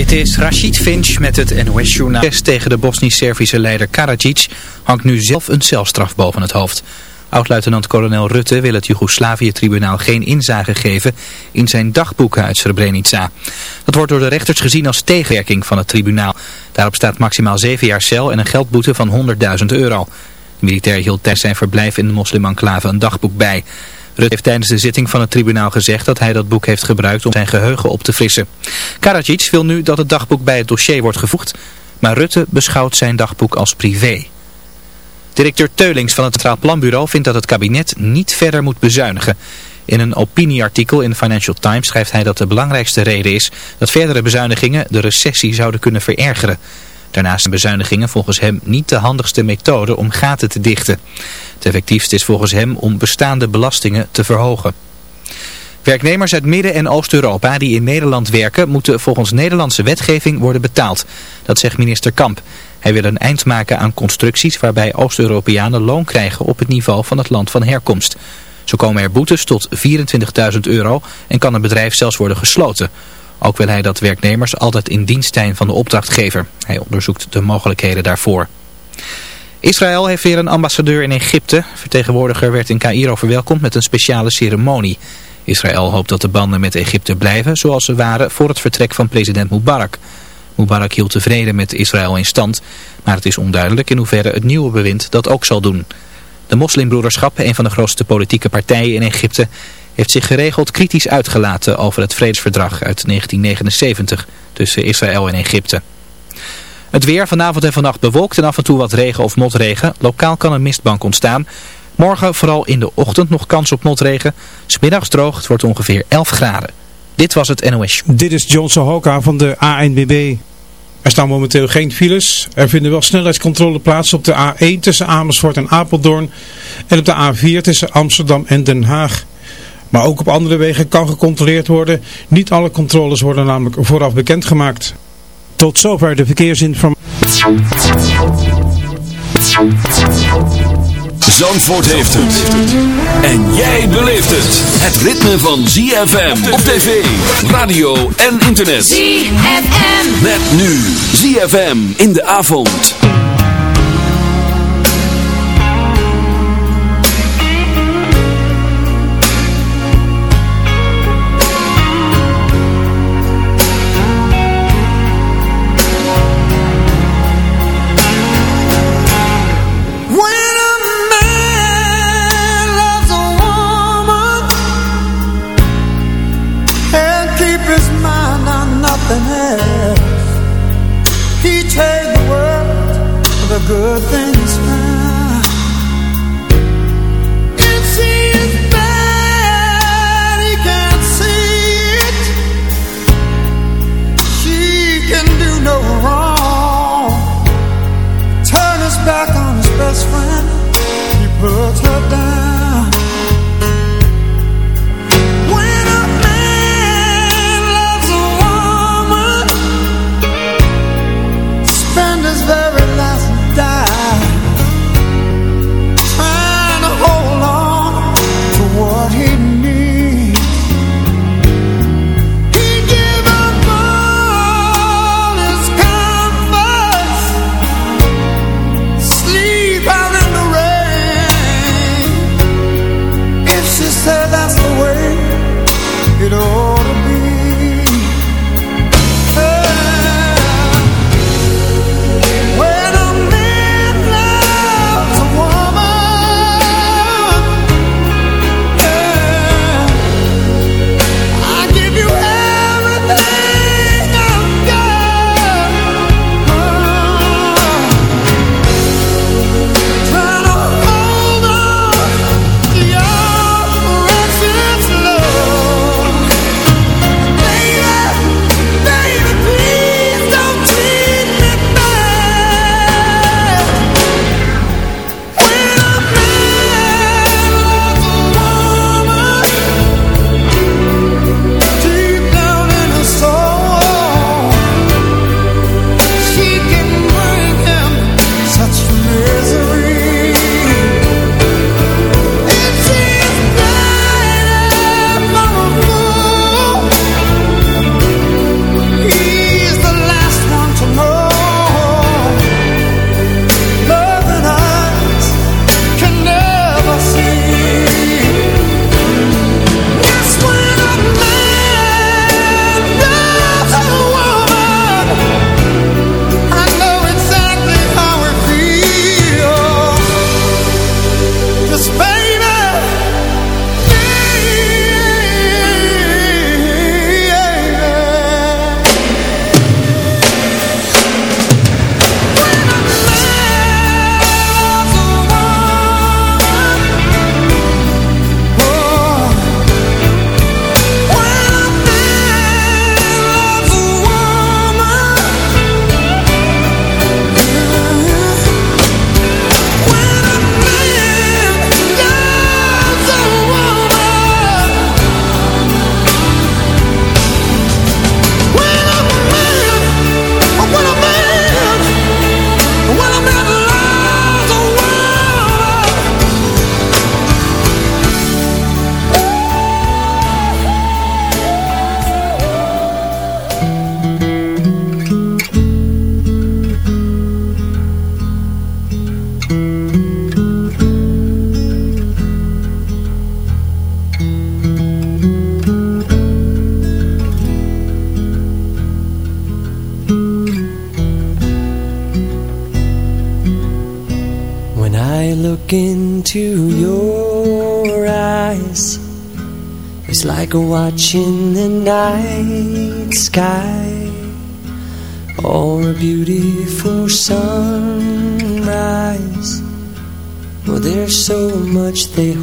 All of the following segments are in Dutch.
Dit is Rashid Finch met het NOS-journaal. tegen de Bosnisch-Servische leider Karadzic hangt nu zelf een celstraf boven het hoofd. Oud-luitenant-kolonel Rutte wil het Joegoslavië-tribunaal geen inzage geven in zijn dagboeken uit Srebrenica. Dat wordt door de rechters gezien als tegenwerking van het tribunaal. Daarop staat maximaal zeven jaar cel en een geldboete van 100.000 euro. De militair hield tijdens zijn verblijf in de moslimenclave een dagboek bij. Rutte heeft tijdens de zitting van het tribunaal gezegd dat hij dat boek heeft gebruikt om zijn geheugen op te frissen. Karadzic wil nu dat het dagboek bij het dossier wordt gevoegd, maar Rutte beschouwt zijn dagboek als privé. Directeur Teulings van het Centraal Planbureau vindt dat het kabinet niet verder moet bezuinigen. In een opinieartikel in Financial Times schrijft hij dat de belangrijkste reden is dat verdere bezuinigingen de recessie zouden kunnen verergeren. Daarnaast zijn bezuinigingen volgens hem niet de handigste methode om gaten te dichten. Het effectiefst is volgens hem om bestaande belastingen te verhogen. Werknemers uit Midden- en Oost-Europa die in Nederland werken moeten volgens Nederlandse wetgeving worden betaald. Dat zegt minister Kamp. Hij wil een eind maken aan constructies waarbij Oost-Europeanen loon krijgen op het niveau van het land van herkomst. Zo komen er boetes tot 24.000 euro en kan een bedrijf zelfs worden gesloten. Ook wil hij dat werknemers altijd in dienst zijn van de opdrachtgever. Hij onderzoekt de mogelijkheden daarvoor. Israël heeft weer een ambassadeur in Egypte. Vertegenwoordiger werd in Cairo verwelkomd met een speciale ceremonie. Israël hoopt dat de banden met Egypte blijven zoals ze waren voor het vertrek van president Mubarak. Mubarak hield tevreden met Israël in stand, maar het is onduidelijk in hoeverre het nieuwe bewind dat ook zal doen. De moslimbroederschap, een van de grootste politieke partijen in Egypte, heeft zich geregeld kritisch uitgelaten over het vredesverdrag uit 1979 tussen Israël en Egypte. Het weer vanavond en vannacht bewolkt en af en toe wat regen of motregen. Lokaal kan een mistbank ontstaan. Morgen vooral in de ochtend nog kans op motregen. Smiddags droog, het wordt ongeveer 11 graden. Dit was het NOS. Dit is John Sohoka van de ANBB. Er staan momenteel geen files. Er vinden wel snelheidscontrole plaats op de A1 tussen Amersfoort en Apeldoorn. En op de A4 tussen Amsterdam en Den Haag. Maar ook op andere wegen kan gecontroleerd worden. Niet alle controles worden namelijk vooraf bekendgemaakt. Tot zover de verkeersinformatie. Zandvoort heeft het. En jij beleeft het. Het ritme van ZFM op tv, radio en internet. ZFM. Met nu ZFM in de avond.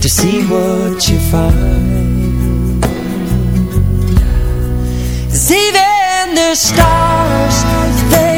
To see what you find. See the stars, they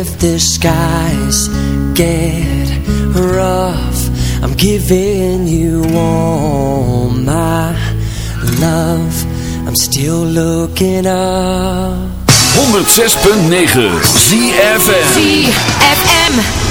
if the skies get rough I'm giving you all my love. I'm still looking up. 106.9 ZFM ZFM.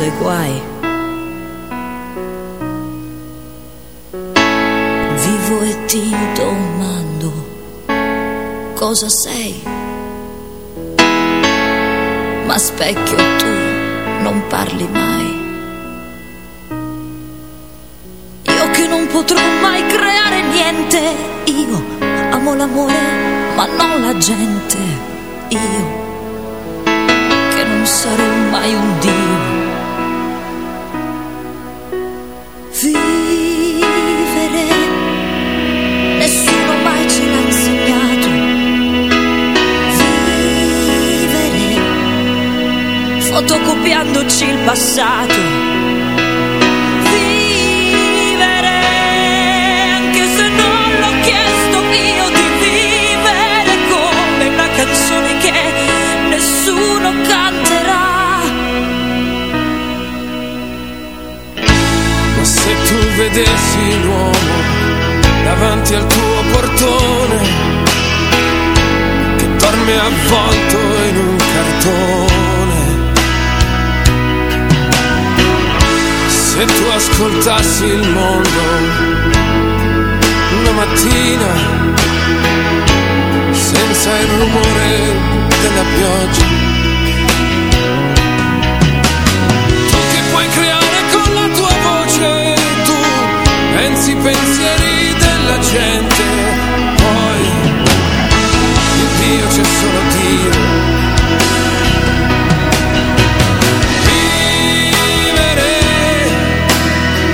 seguaci. ascoltassi il mondo una mattina senza il rumore della pioggia.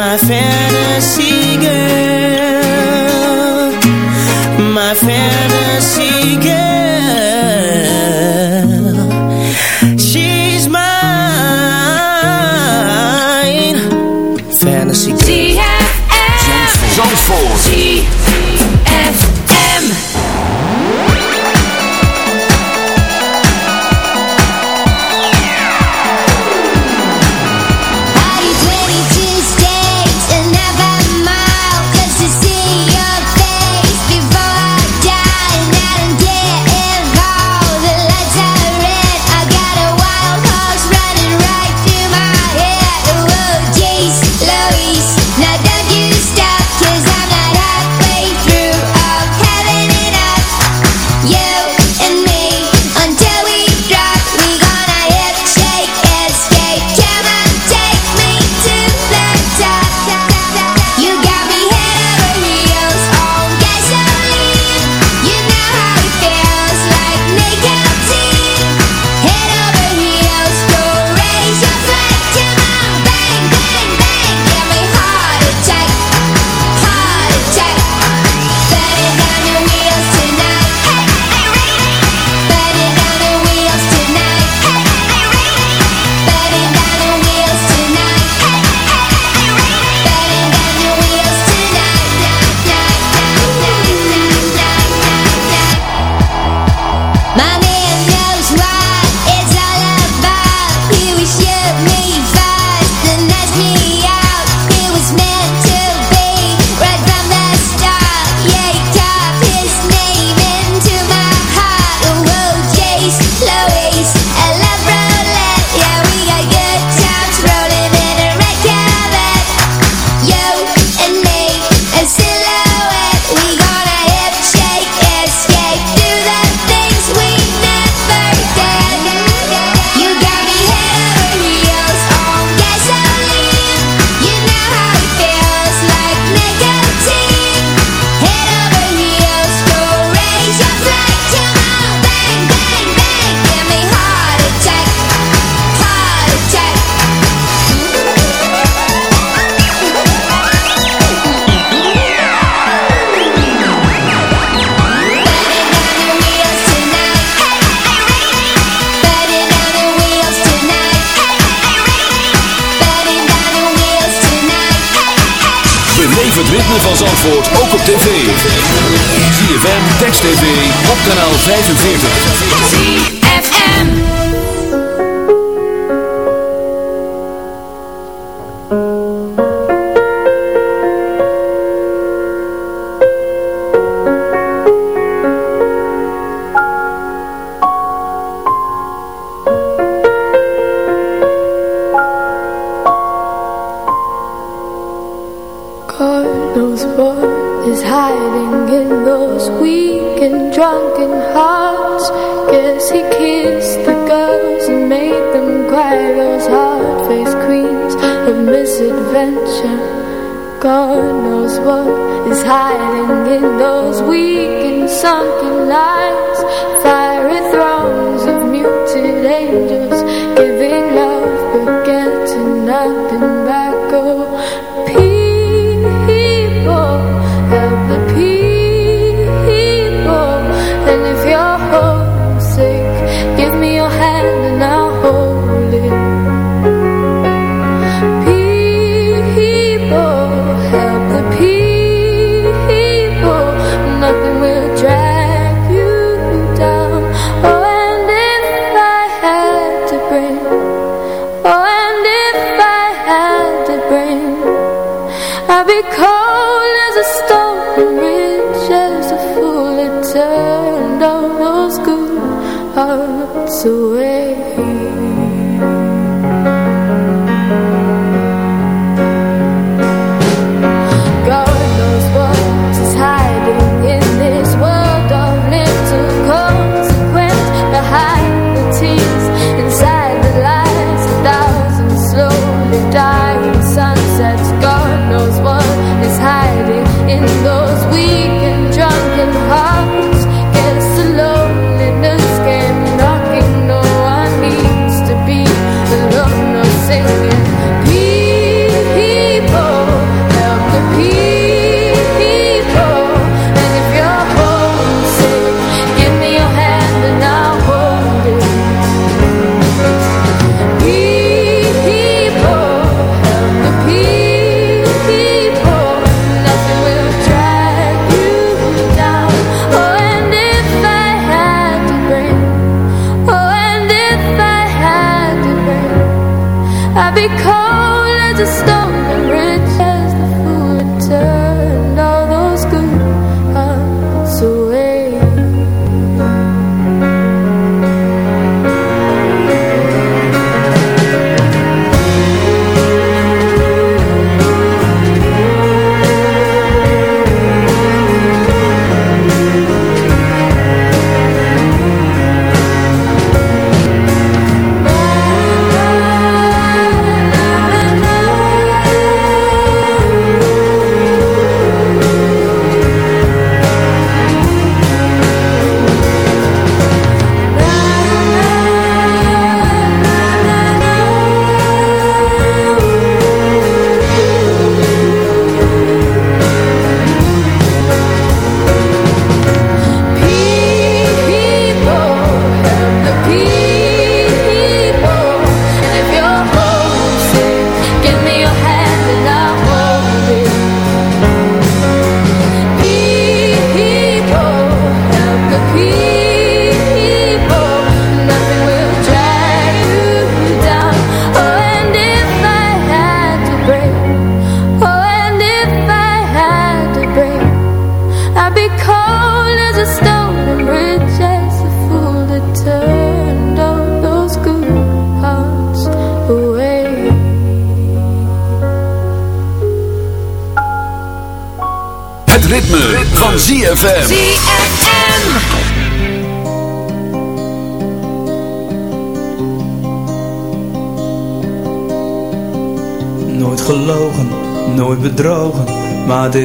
my fantasy girl, my fantasy. 1975.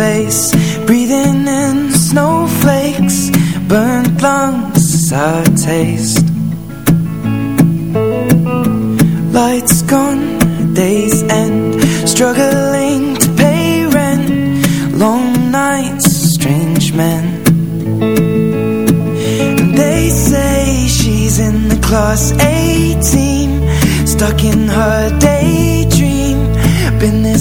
face Breathing in snowflakes Burnt lungs a taste. Lights gone, days end Struggling to pay rent Long nights, strange men. And They say she's in the class 18 Stuck in her days